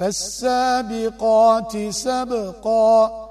فالسابقات سبقا